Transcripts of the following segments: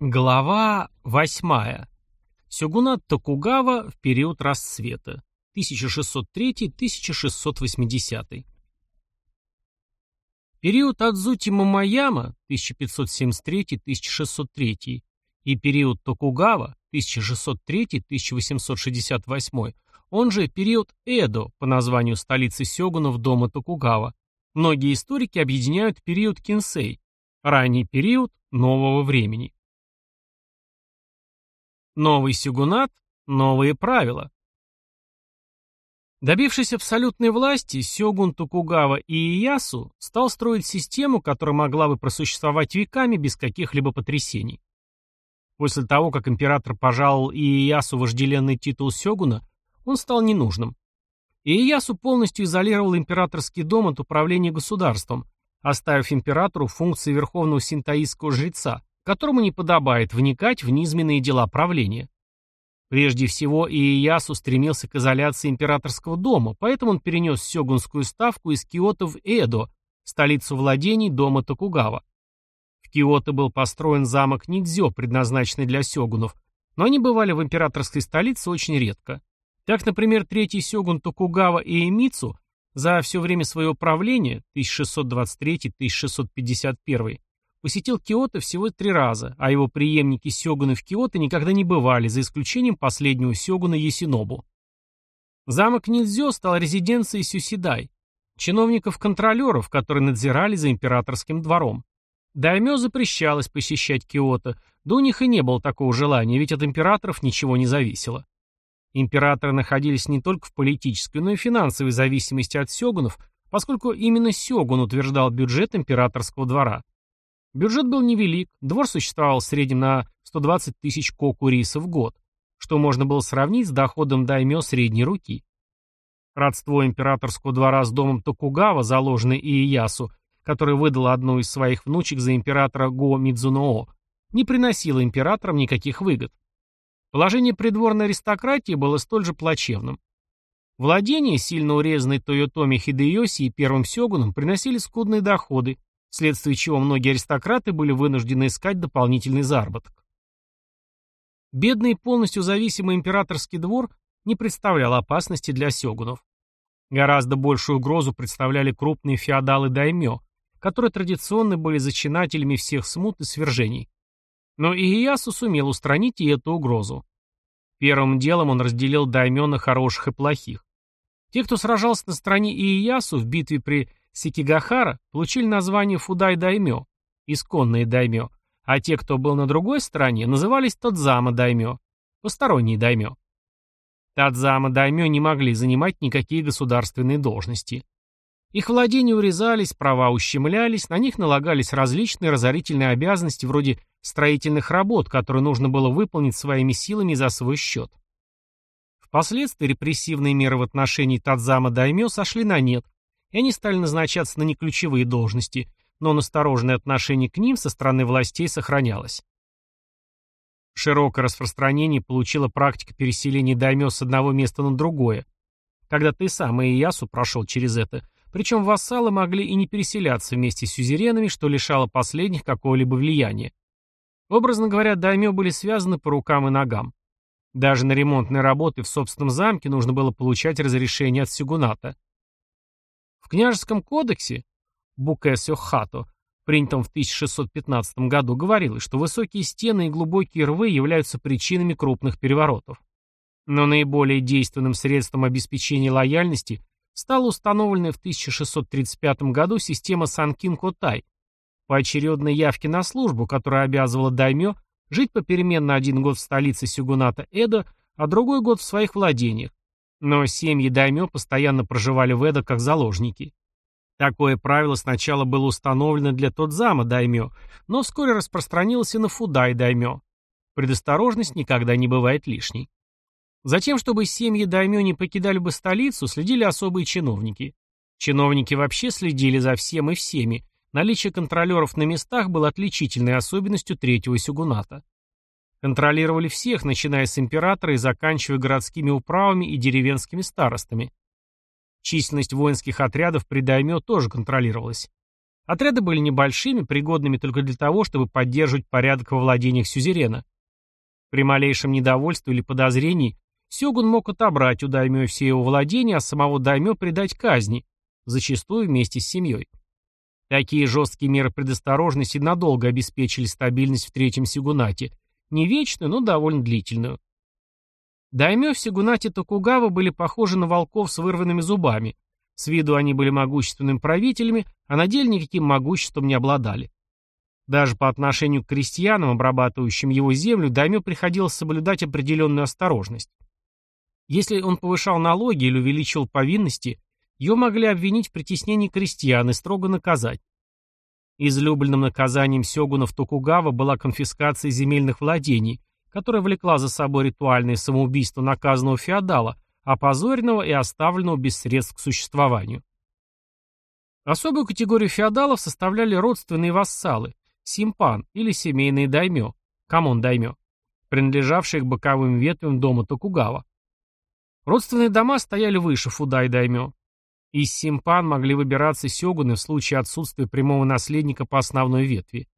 Глава 8. Сёгунат Токугава в период расцвета. 1603-1680. Период Адзути Мамаяма 1573-1603 и период Токугава 1603-1868, он же период Эдо по названию столицы сёгунов дома Токугава, многие историки объединяют период Кинсей, ранний период нового времени. Новый сюгунат – новые правила. Добившись абсолютной власти, сёгун Токугава Иеясу стал строить систему, которая могла бы просуществовать веками без каких-либо потрясений. После того, как император пожаловал Иеясу вожделенный титул сёгуна, он стал ненужным. Иеясу полностью изолировал императорский дом от управления государством, оставив императору функции верховного синтаистского жреца, которому не подобает вникать в низменные дела правления. Прежде всего, Иеясу стремился к изоляции императорского дома, поэтому он перенес сёгунскую ставку из Киото в Эдо, столицу владений дома Токугава. В Киото был построен замок Нидзё, предназначенный для сёгунов, но они бывали в императорской столице очень редко. Так, например, третий сёгун Токугава Иемицу за все время своего правления, 1623-1651, посетил Киото всего три раза, а его преемники сёгуны в Киото никогда не бывали, за исключением последнего сёгуна Ясинобу. Замок Нидзё стал резиденцией Сюсидай, чиновников-контролеров, которые надзирали за императорским двором. Даймё запрещалось посещать Киото, да у них и не было такого желания, ведь от императоров ничего не зависело. Императоры находились не только в политической, но и финансовой зависимости от сёгунов, поскольку именно сёгун утверждал бюджет императорского двора. Бюджет был невелик, двор существовал в среднем на 120 тысяч коку риса в год, что можно было сравнить с доходом даймё средней руки. Родство императорского двора с домом Токугава, заложенное Иеясу, который выдал одну из своих внучек за императора Го Мидзуноо, не приносило императорам никаких выгод. Положение придворной аристократии было столь же плачевным. Владения, сильно урезанные Тойотоми Хидеоси и первым сёгуном, приносили скудные доходы, вследствие чего многие аристократы были вынуждены искать дополнительный заработок. Бедный и полностью зависимый императорский двор не представлял опасности для сёгунов. Гораздо большую угрозу представляли крупные феодалы даймё, которые традиционно были зачинателями всех смут и свержений. Но Иеясу сумел устранить и эту угрозу. Первым делом он разделил даймё на хороших и плохих. Те, кто сражался на стороне Иеясу в битве при Сикигахара получили название Фудай-даймё, исконные даймё, а те, кто был на другой стороне, назывались Тодзама-даймё, посторонние даймё. Тадзама-даймё не могли занимать никакие государственные должности. Их владения урезались, права ущемлялись, на них налагались различные разорительные обязанности вроде строительных работ, которые нужно было выполнить своими силами за свой счет. Впоследствии репрессивные меры в отношении Тадзама-даймё сошли на нет, и они стали назначаться на неключевые должности, но настороженное отношение к ним со стороны властей сохранялось. Широкое распространение получила практика переселения даймё с одного места на другое. Когда ты сам и Иясу прошел через это, причем вассалы могли и не переселяться вместе с сюзеренами, что лишало последних какого-либо влияния. Образно говоря, даймё были связаны по рукам и ногам. Даже на ремонтные работы в собственном замке нужно было получать разрешение от сюгуната. В княжеском кодексе Букэсё-Хато, принятом в 1615 году, говорилось, что высокие стены и глубокие рвы являются причинами крупных переворотов. Но наиболее действенным средством обеспечения лояльности стала установленная в 1635 году система Санкин-Котай, поочередной явки на службу, которая обязывала даймё жить попеременно один год в столице сюгуната Эдо, а другой год в своих владениях, но семьи даймё постоянно проживали в Эдо как заложники. Такое правило сначала было установлено для Тодзама даймё, но вскоре распространилось и на Фудай даймё. Предосторожность никогда не бывает лишней. Затем, чтобы семьи даймё не покидали бы столицу, следили особые чиновники. Чиновники вообще следили за всем и всеми. Наличие контролеров на местах было отличительной особенностью третьего сюгуната. Контролировали всех, начиная с императора и заканчивая городскими управами и деревенскими старостами. Численность воинских отрядов при даймё тоже контролировалась. Отряды были небольшими, пригодными только для того, чтобы поддерживать порядок во владениях сюзерена. При малейшем недовольстве или подозрении Сёгун мог отобрать у даймё все его владения, а самого даймё предать казни, зачастую вместе с семьей. Такие жесткие меры предосторожности надолго обеспечили стабильность в третьем сёгунате, не вечную, но довольно длительную. Даймё в сёгунате Токугава были похожи на волков с вырванными зубами. С виду они были могущественными правителями, а на деле никаким могуществом не обладали. Даже по отношению к крестьянам, обрабатывающим его землю, даймё приходилось соблюдать определенную осторожность. Если он повышал налоги или увеличивал повинности, его могли обвинить в притеснении крестьян и строго наказать. Излюбленным наказанием сёгунов Токугава была конфискация земельных владений, которая влекла за собой ритуальное самоубийство наказанного феодала, опозоренного и оставленного без средств к существованию. Особую категорию феодалов составляли родственные вассалы, симпан или семейные даймё, камон-даймё, принадлежавшие к боковым ветвям дома Токугава. Родственные дома стояли выше фудай-даймё. Из симпан могли выбираться сёгуны в случае отсутствия прямого наследника по основной ветви.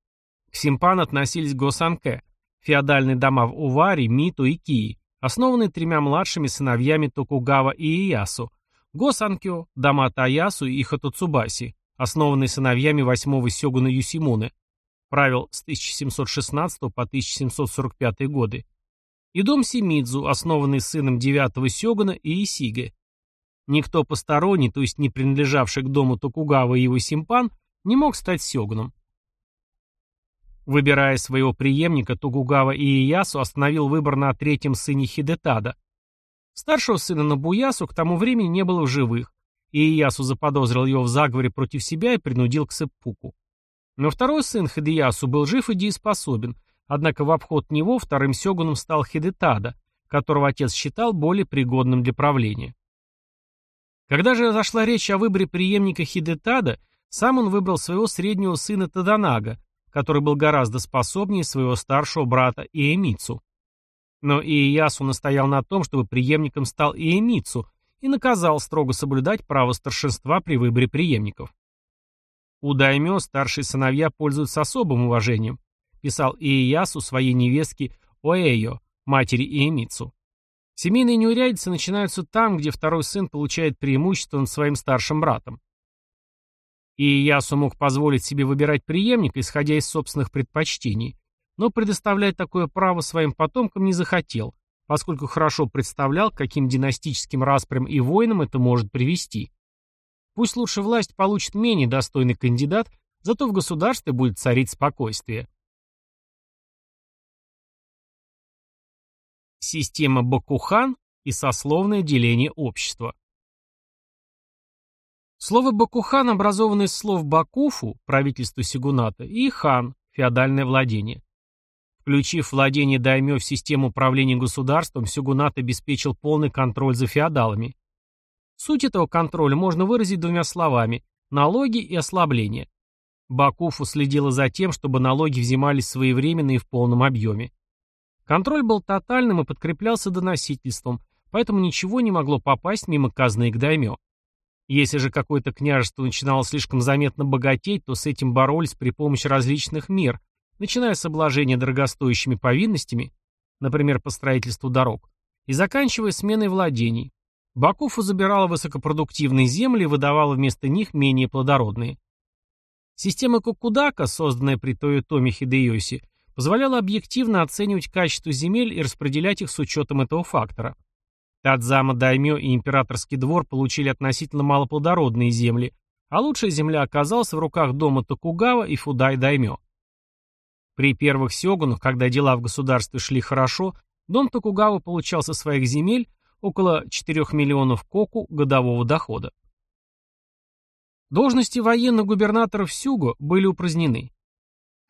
К симпан относились госанке, феодальные дома в Овари, Мито и Кии, основанные тремя младшими сыновьями Токугава Иэясу, госанкё, дома Таясу и Хатоцубаси, основанные сыновьями восьмого сёгуна Юсимуны, правил с 1716 по 1745 годы, и дом Симидзу, основанный сыном девятого сёгуна Иисиге. Никто посторонний, то есть не принадлежавший к дому Токугава и его симпан, не мог стать сёгуном. Выбирая своего преемника, Токугава Ииясу остановил выбор на третьем сыне Хидетада. Старшего сына Набуясу к тому времени не было в живых, и Иясу заподозрил его в заговоре против себя и принудил к сеппуку. Но второй сын Хидеясу был жив и дееспособен, Однако в обход него вторым сёгуном стал Хидетада, которого отец считал более пригодным для правления. Когда же зашла речь о выборе преемника Хидетада, сам он выбрал своего среднего сына Таданага, который был гораздо способнее своего старшего брата Иемицу. Но Иеясу настоял на том, чтобы преемником стал Иемицу, и наказал строго соблюдать право старшинства при выборе преемников. У даймё старшие сыновья пользуются особым уважением, писал Иеясу своей невестке Оэйо, матери Иемицу. Семейные неурядицы начинаются там, где второй сын получает преимущество над своим старшим братом. Иеясу мог позволить себе выбирать преемника, исходя из собственных предпочтений, но предоставлять такое право своим потомкам не захотел, поскольку хорошо представлял, каким династическим распрям и войнам это может привести. Пусть лучше власть получит менее достойный кандидат, зато в государстве будет царить спокойствие. Система Бакухан и сословное деление общества. Слово Бакухан образовано из слов Бакуфу, правительство Сигуната, и хан, феодальное владение. Включив владение даймё в систему управления государством, Сюгунат обеспечил полный контроль за феодалами. Суть этого контроля можно выразить двумя словами – налоги и ослабление. Бакуфу следила за тем, чтобы налоги взимались своевременно и в полном объеме. Контроль был тотальным и подкреплялся доносительством, поэтому ничего не могло попасть мимо казны к даймё. Если же какое-то княжество начинало слишком заметно богатеть, то с этим боролись при помощи различных мер, начиная с обложения дорогостоящими повинностями, например, по строительству дорог, и заканчивая сменой владений. Бакуфу забирала высокопродуктивные земли и выдавала вместо них менее плодородные. Система Кукудака, созданная при Тойотоме Хидеоси, позволяло объективно оценивать качество земель и распределять их с учетом этого фактора. Тадзама Даймё и Императорский двор получили относительно малоплодородные земли, а лучшая земля оказалась в руках дома Токугава и Фудай Даймё. При первых сёгунах, когда дела в государстве шли хорошо, дом Токугава получал со своих земель около 4 миллионов коку годового дохода. Должности военных губернаторов Сюго были упразднены.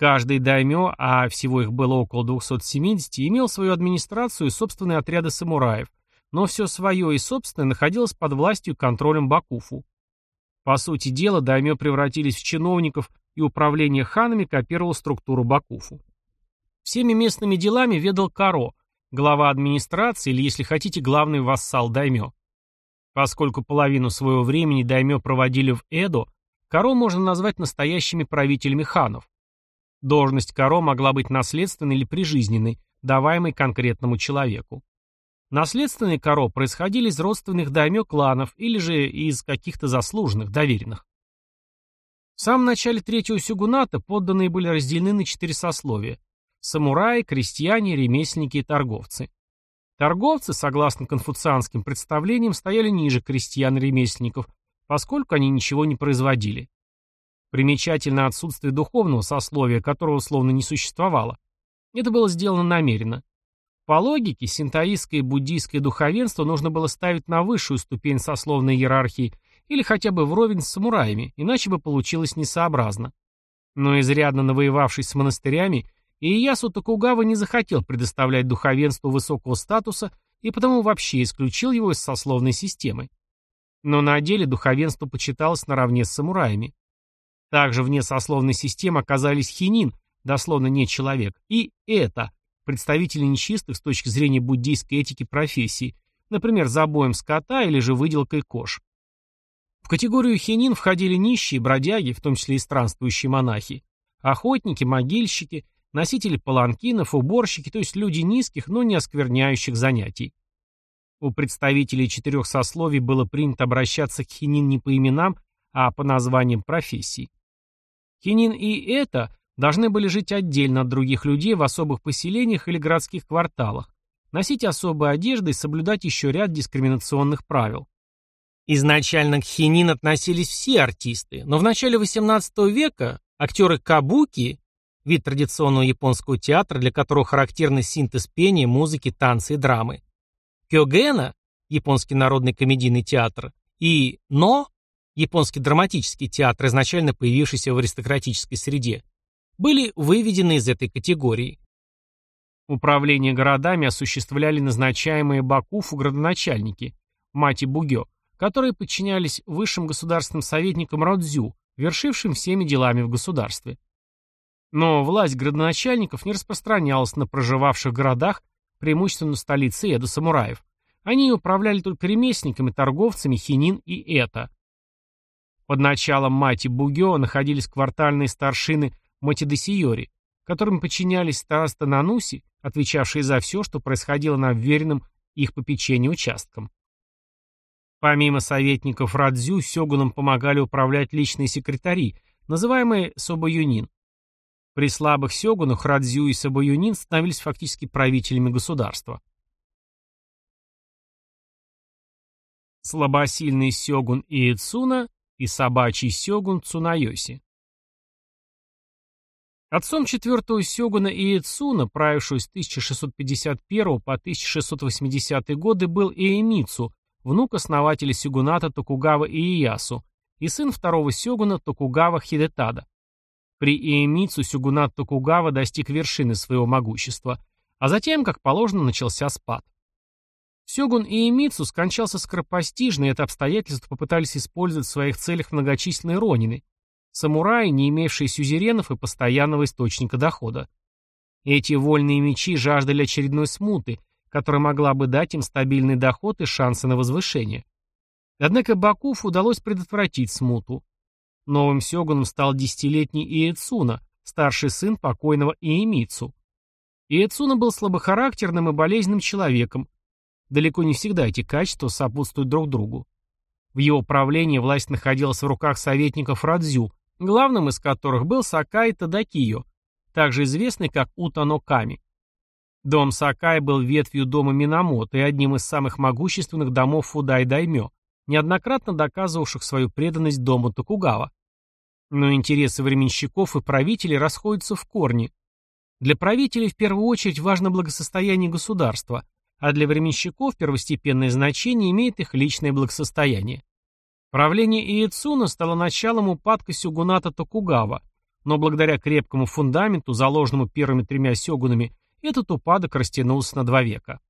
Каждый даймё, а всего их было около 270, имел свою администрацию и собственные отряды самураев, но все свое и собственное находилось под властью и контролем Бакуфу. По сути дела, даймё превратились в чиновников, и управление ханами копировало структуру Бакуфу. Всеми местными делами ведал Каро, глава администрации или, если хотите, главный вассал даймё. Поскольку половину своего времени даймё проводили в Эдо, коро можно назвать настоящими правителями ханов. Должность коро могла быть наследственной или прижизненной, даваемой конкретному человеку. Наследственные коро происходили из родственных даймё кланов или же из каких-то заслуженных, доверенных. В самом начале третьего сюгуната подданные были разделены на четыре сословия – самураи, крестьяне, ремесленники и торговцы. Торговцы, согласно конфуцианским представлениям, стояли ниже крестьян и ремесленников, поскольку они ничего не производили. Примечательно отсутствие духовного сословия, которого условно не существовало. Это было сделано намеренно. По логике, синтоистское и буддийское духовенство нужно было ставить на высшую ступень сословной иерархии или хотя бы вровень с самураями, иначе бы получилось несообразно. Но изрядно навоевавшись с монастырями, Иясу Токугава не захотел предоставлять духовенству высокого статуса и потому вообще исключил его из сословной системы. Но на деле духовенство почиталось наравне с самураями. Также вне сословной системы оказались хинин, дословно не человек, и это, представители нечистых с точки зрения буддийской этики профессий, например, забоем скота или же выделкой кож. В категорию хинин входили нищие, бродяги, в том числе и странствующие монахи, охотники, могильщики, носители паланкинов, уборщики, то есть люди низких, но не оскверняющих занятий. У представителей четырех сословий было принято обращаться к хинин не по именам, а по названиям профессий. Хинин и это должны были жить отдельно от других людей в особых поселениях или городских кварталах, носить особые одежды и соблюдать еще ряд дискриминационных правил. Изначально к хинин относились все артисты, но в начале XVIII века актеры кабуки, вид традиционного японского театра, для которого характерны синтез пения, музыки, танца и драмы, кёгена, японский народный комедийный театр, и но, японский драматический театр, изначально появившийся в аристократической среде, были выведены из этой категории. Управление городами осуществляли назначаемые Бакуфу градоначальники, мати Бугё, которые подчинялись высшим государственным советникам Родзю, вершившим всеми делами в государстве. Но власть градоначальников не распространялась на проживавших городах, преимущественно столице Эда самураев. Они управляли только ремесленниками, торговцами, хинин и это. Под началом мати Бугё находились квартальные старшины Матидесиори, которым подчинялись староста Нануси, отвечавшие за все, что происходило на вверенном их попечению участкам. Помимо советников Радзю, сёгунам помогали управлять личные секретари, называемые Собоюнин. При слабых сёгунах Радзю и Собоюнин становились фактически правителями государства. Слабосильный сёгун Иэцуна и собачий сёгун Цунайоси. Отцом четвертого сёгуна Иэцуна, правившего с 1651 по 1680 годы, был Иэмицу, внук основателя сёгуната Токугава Ииясу, и сын второго сёгуна Токугава Хидетада. При Иэмицу сёгунат Токугава достиг вершины своего могущества, а затем, как положено, начался спад. Сёгун Иэмицу скончался скоропостижно, и это обстоятельство попытались использовать в своих целях многочисленные ронины, самураи, не имевшие сюзеренов и постоянного источника дохода. Эти вольные мечи жаждали очередной смуты, которая могла бы дать им стабильный доход и шансы на возвышение. Однако Бакуфу удалось предотвратить смуту. Новым сёгуном стал десятилетний Иэцуна, старший сын покойного Иэмицу. Иэцуна был слабохарактерным и болезненным человеком. Далеко не всегда эти качества сопутствуют друг другу. В его правлении власть находилась в руках советников Радзю, главным из которых был Сакай Тадакио, также известный как Утано Ками. Дом Сакай был ветвью дома Минамото и одним из самых могущественных домов Фудай-Даймё, неоднократно доказывавших свою преданность дому Токугава. Но интересы временщиков и правителей расходятся в корне. Для правителей в первую очередь важно благосостояние государства, а для временщиков первостепенное значение имеет их личное благосостояние. Правление Иецуна стало началом упадка сёгуната Токугава, но благодаря крепкому фундаменту, заложенному первыми тремя сёгунами, этот упадок растянулся на два века.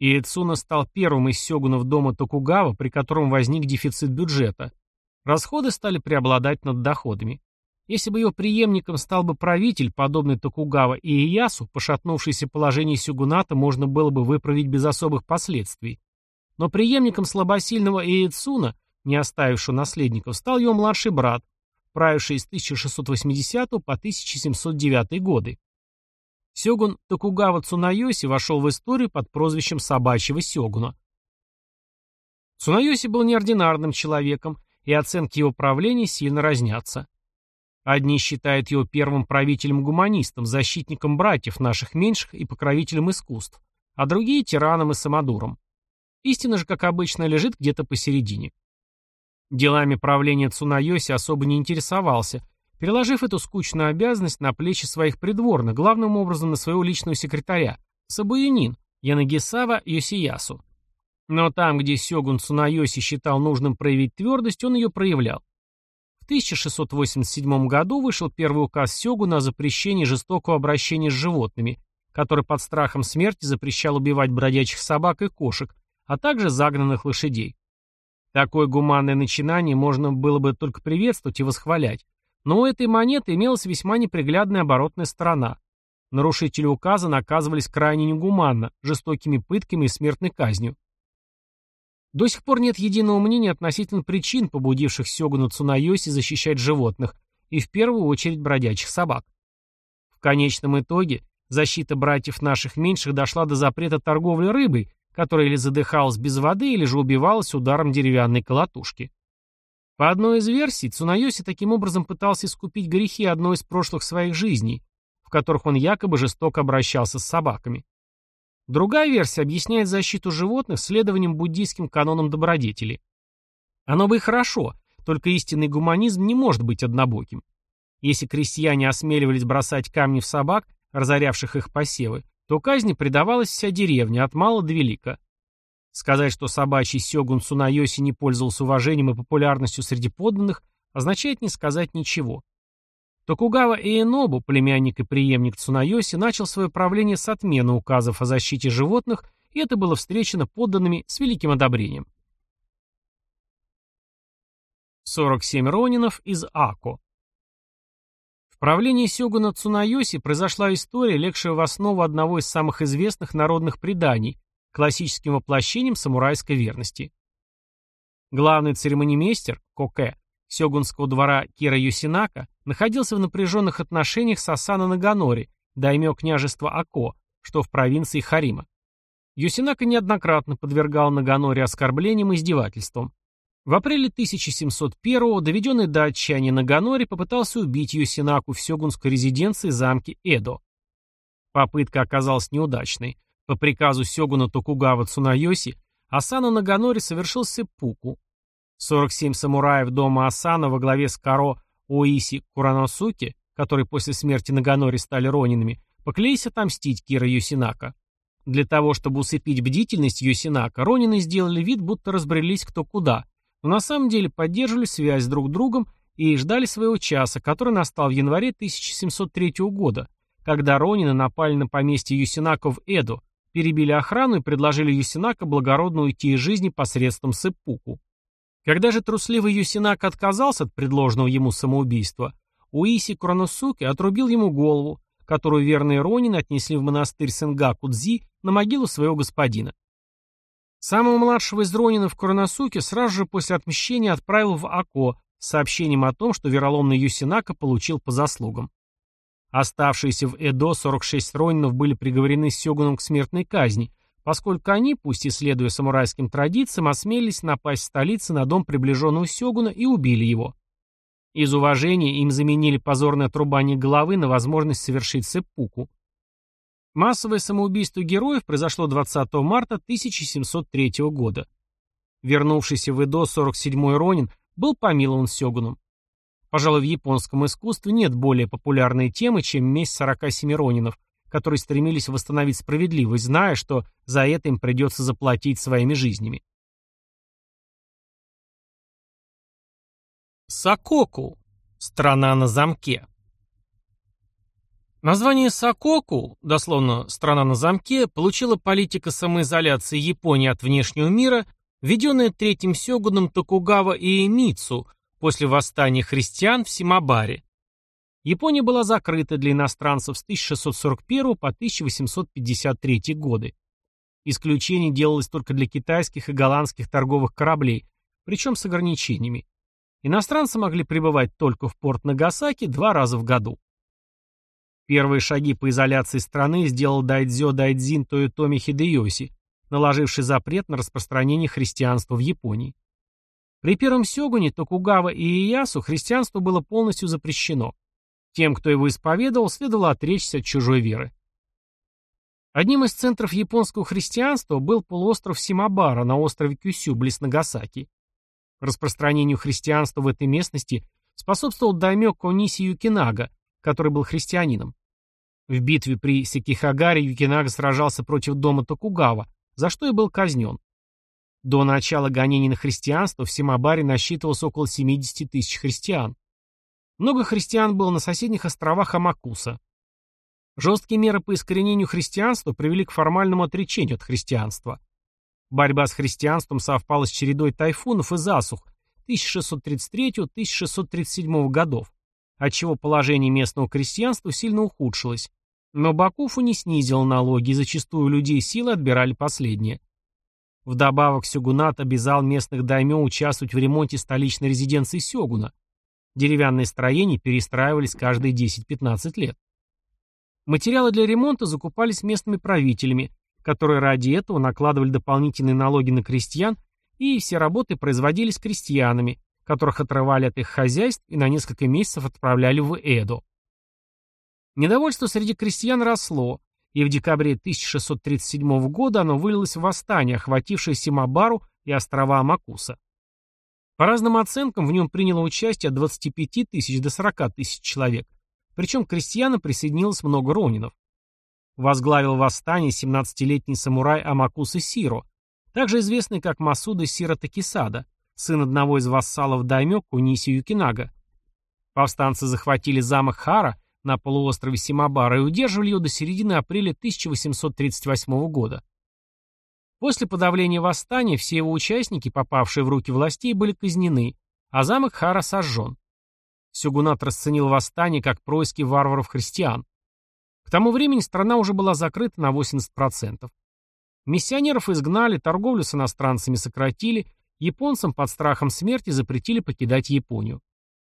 Иецуна стал первым из сёгунов дома Токугава, при котором возник дефицит бюджета. Расходы стали преобладать над доходами. Если бы его преемником стал бы правитель, подобный Токугава и Иясу, пошатнувшееся положение сюгуната можно было бы выправить без особых последствий. Но преемником слабосильного Иецуна не оставившего наследников, стал его младший брат, правивший с 1680 по 1709 годы. Сёгун Токугава Цунайоси вошел в историю под прозвищем собачьего сёгуна. Цунайоси был неординарным человеком, и оценки его правления сильно разнятся. Одни считают его первым правителем-гуманистом, защитником братьев наших меньших и покровителем искусств, а другие – тираном и самодуром. Истина же, как обычно, лежит где-то посередине. Делами правления Цунайоси особо не интересовался, переложив эту скучную обязанность на плечи своих придворных, главным образом на своего личного секретаря, Сабуянин, Янагисава Йосиясу. Но там, где Сёгун Цунайоси считал нужным проявить твердость, он ее проявлял. В 1687 году вышел первый указ Сёгуна о запрещении жестокого обращения с животными, который под страхом смерти запрещал убивать бродячих собак и кошек, а также загнанных лошадей. Такое гуманное начинание можно было бы только приветствовать и восхвалять, но у этой монеты имелась весьма неприглядная оборотная сторона. Нарушители указа наказывались крайне негуманно, жестокими пытками и смертной казнью. До сих пор нет единого мнения относительно причин, побудивших Сёгуна Цунайоси защищать животных, и в первую очередь бродячих собак. В конечном итоге защита братьев наших меньших дошла до запрета торговли рыбой, которая или задыхалась без воды, или же убивалась ударом деревянной колотушки. По одной из версий, Цунайоси таким образом пытался искупить грехи одной из прошлых своих жизней, в которых он якобы жестоко обращался с собаками. Другая версия объясняет защиту животных следованием буддийским канонам добродетели. Оно бы и хорошо, только истинный гуманизм не может быть однобоким. Если крестьяне осмеливались бросать камни в собак, разорявших их посевы, то казни предавалась вся деревня, от мала до велика. Сказать, что собачий сёгун Цунайоси не пользовался уважением и популярностью среди подданных, означает не сказать ничего. Токугава Иенобу, племянник и преемник Цунайоси, начал свое правление с отмены указов о защите животных, и это было встречено подданными с великим одобрением. 47 ронинов из Ако В правлении сёгуна Цунайоси произошла история, легшая в основу одного из самых известных народных преданий, классическим воплощением самурайской верности. Главный церемонимейстер, Коке, сёгунского двора Кира Юсинака, находился в напряженных отношениях с Асана Наганори, даймё княжества Ако, что в провинции Харима. Юсинака неоднократно подвергал Наганори оскорблениям и издевательствам. В апреле 1701-го, доведенный до отчаяния Наганори, попытался убить Юсинаку в сёгунской резиденции замке Эдо. Попытка оказалась неудачной. По приказу сёгуна Токугава Цунайоси, Асана Наганори совершил сеппуку, 47 самураев дома Асана во главе с Каро Оиси Кураносуки, которые после смерти Наганори стали ронинами, поклялись отомстить Кира Юсинака. Для того, чтобы усыпить бдительность Юсинака, ронины сделали вид, будто разбрелись кто куда, но на самом деле поддерживали связь друг с другом и ждали своего часа, который настал в январе 1703 года, когда ронины напали на поместье Юсинака в Эду, перебили охрану и предложили Юсинака благородно уйти из жизни посредством сеппуку. Когда же трусливый Юсинак отказался от предложенного ему самоубийства, Уиси Кроносуке отрубил ему голову, которую верные Ронин отнесли в монастырь Сенгакудзи на могилу своего господина. Самого младшего из Ронинов Кроносуке сразу же после отмщения отправил в Ако с сообщением о том, что вероломный Юсинака получил по заслугам. Оставшиеся в Эдо 46 Ронинов были приговорены Сёгуном к смертной казни, поскольку они, пусть и следуя самурайским традициям, осмелились напасть в столице на дом приближенного Сёгуна и убили его. Из уважения им заменили позорное отрубание головы на возможность совершить сеппуку. Массовое самоубийство героев произошло 20 марта 1703 года. Вернувшийся в Эдо 47-й Ронин был помилован Сёгуном. Пожалуй, в японском искусстве нет более популярной темы, чем месть 47 Ронинов – которые стремились восстановить справедливость, зная, что за это им придется заплатить своими жизнями. Сококу. Страна на замке. Название Сококу, дословно «страна на замке», получила политика самоизоляции Японии от внешнего мира, введенная третьим сёгуном Токугава Иэмицу после восстания христиан в Симабаре. Япония была закрыта для иностранцев с 1641 по 1853 годы. Исключение делалось только для китайских и голландских торговых кораблей, причем с ограничениями. Иностранцы могли прибывать только в порт Нагасаки два раза в году. Первые шаги по изоляции страны сделал Дайдзё Дайдзин Тойотоми Хидеоси, наложивший запрет на распространение христианства в Японии. При первом сёгуне Токугава и Иясу христианство было полностью запрещено. Тем, кто его исповедовал, следовало отречься от чужой веры. Одним из центров японского христианства был полуостров Симабара на острове Кюсю, близ Нагасаки. Распространению христианства в этой местности способствовал даймё Кониси Юкинага, который был христианином. В битве при Секихагаре Юкинага сражался против дома Токугава, за что и был казнен. До начала гонений на христианство в Симабаре насчитывалось около 70 тысяч христиан. Много христиан было на соседних островах Амакуса. Жесткие меры по искоренению христианства привели к формальному отречению от христианства. Борьба с христианством совпала с чередой тайфунов и засух 1633-1637 годов, отчего положение местного крестьянства сильно ухудшилось. Но Бакуфу не снизил налоги, и зачастую людей силы отбирали последние. Вдобавок Сёгунат обязал местных даймё участвовать в ремонте столичной резиденции Сёгуна. Деревянные строения перестраивались каждые 10-15 лет. Материалы для ремонта закупались местными правителями, которые ради этого накладывали дополнительные налоги на крестьян, и все работы производились крестьянами, которых отрывали от их хозяйств и на несколько месяцев отправляли в Эдо. Недовольство среди крестьян росло, и в декабре 1637 года оно вылилось в восстание, охватившее Симабару и острова Амакуса. По разным оценкам в нем приняло участие от 25 тысяч до 40 тысяч человек, причем к крестьянам присоединилось много ронинов. Возглавил восстание 17-летний самурай Амакуса Сиро, также известный как Масуда Сиро Такисада, сын одного из вассалов даймё Куниси Юкинага. Повстанцы захватили замок Хара на полуострове Симабара и удерживали его до середины апреля 1838 года. После подавления восстания все его участники, попавшие в руки властей, были казнены, а замок Хара сожжен. Сёгунат расценил восстание как происки варваров-христиан. К тому времени страна уже была закрыта на 80%. Миссионеров изгнали, торговлю с иностранцами сократили, японцам под страхом смерти запретили покидать Японию.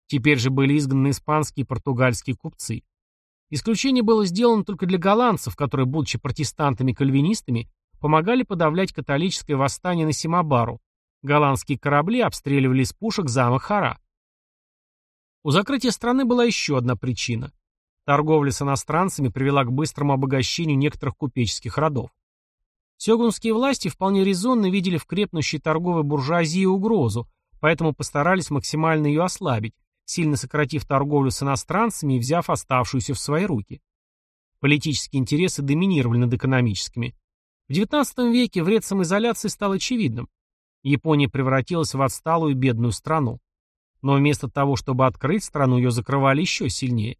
Теперь же были изгнаны испанские и португальские купцы. Исключение было сделано только для голландцев, которые, будучи протестантами-кальвинистами, помогали подавлять католическое восстание на Симабару. Голландские корабли обстреливали из пушек замок Хара. У закрытия страны была еще одна причина. Торговля с иностранцами привела к быстрому обогащению некоторых купеческих родов. Сёгунские власти вполне резонно видели в крепнущей торговой буржуазии угрозу, поэтому постарались максимально ее ослабить, сильно сократив торговлю с иностранцами и взяв оставшуюся в свои руки. Политические интересы доминировали над экономическими. В XIX веке вред самоизоляции стал очевидным. Япония превратилась в отсталую бедную страну. Но вместо того, чтобы открыть страну, ее закрывали еще сильнее.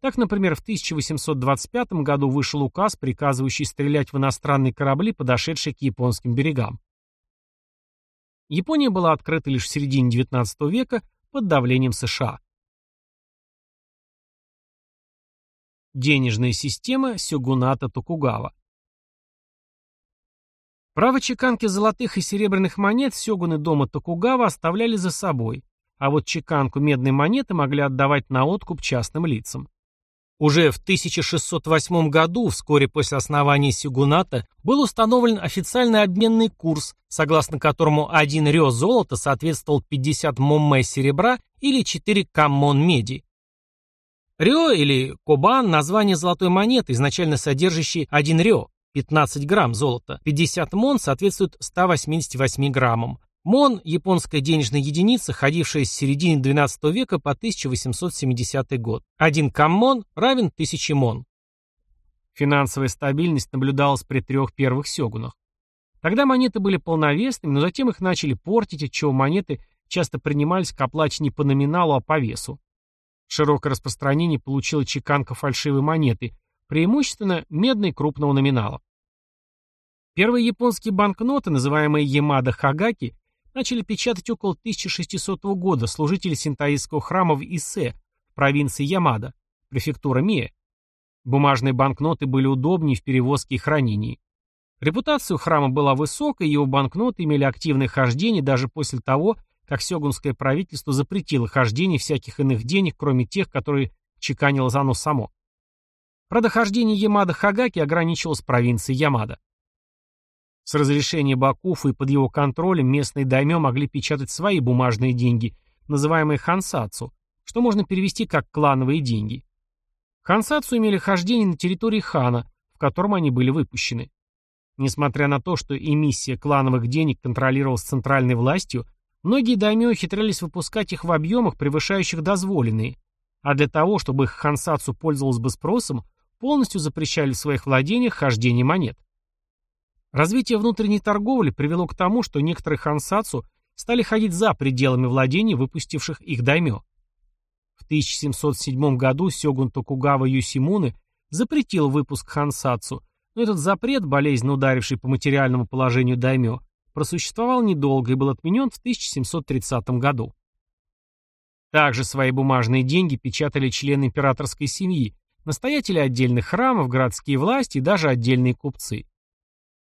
Так, например, в 1825 году вышел указ, приказывающий стрелять в иностранные корабли, подошедшие к японским берегам. Япония была открыта лишь в середине XIX века под давлением США. Денежная система сёгуната Токугава Право чеканки золотых и серебряных монет сёгуны дома Токугава оставляли за собой, а вот чеканку медной монеты могли отдавать на откуп частным лицам. Уже в 1608 году, вскоре после основания Сигуната, был установлен официальный обменный курс, согласно которому один рё золота соответствовал 50 момме серебра или 4 каммон меди. Рё или кобан – название золотой монеты, изначально содержащей 1 рё, 15 грамм золота. 50 мон соответствует 188 граммам. Мон – японская денежная единица, ходившая с середины XII века по 1870 год. Один каммон равен 1000 мон. Финансовая стабильность наблюдалась при трех первых сёгунах. Тогда монеты были полновесными, но затем их начали портить, отчего монеты часто принимались к оплате не по номиналу, а по весу. Широкое распространение получила чеканка фальшивой монеты, преимущественно медной крупного номинала. Первые японские банкноты, называемые Ямада Хагаки, начали печатать около 1600 года служители синтаистского храма в Исе, в провинции Ямада, префектура Мия. Бумажные банкноты были удобнее в перевозке и хранении. Репутация храма была высокой, его банкноты имели активное хождение даже после того, как сёгунское правительство запретило хождение всяких иных денег, кроме тех, которые чеканило оно само. Правда, хождение Ямада Хагаки ограничивалось провинцией Ямада. С разрешения Бакуфа и под его контролем местные даймё могли печатать свои бумажные деньги, называемые хансацу, что можно перевести как клановые деньги. Хансацу имели хождение на территории хана, в котором они были выпущены. Несмотря на то, что эмиссия клановых денег контролировалась центральной властью, многие даймё ухитрялись выпускать их в объемах, превышающих дозволенные, а для того, чтобы их хансацу пользовалось бы спросом, полностью запрещали в своих владениях хождение монет. Развитие внутренней торговли привело к тому, что некоторые хансацу стали ходить за пределами владений выпустивших их даймё. В 1707 году сёгун Токугава Юсимуны запретил выпуск хансацу, но этот запрет, болезненно ударивший по материальному положению даймё, просуществовал недолго и был отменен в 1730 году. Также свои бумажные деньги печатали члены императорской семьи, настоятели отдельных храмов, городские власти и даже отдельные купцы.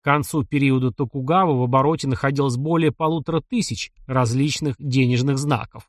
К концу периода Токугава в обороте находилось более полутора тысяч различных денежных знаков.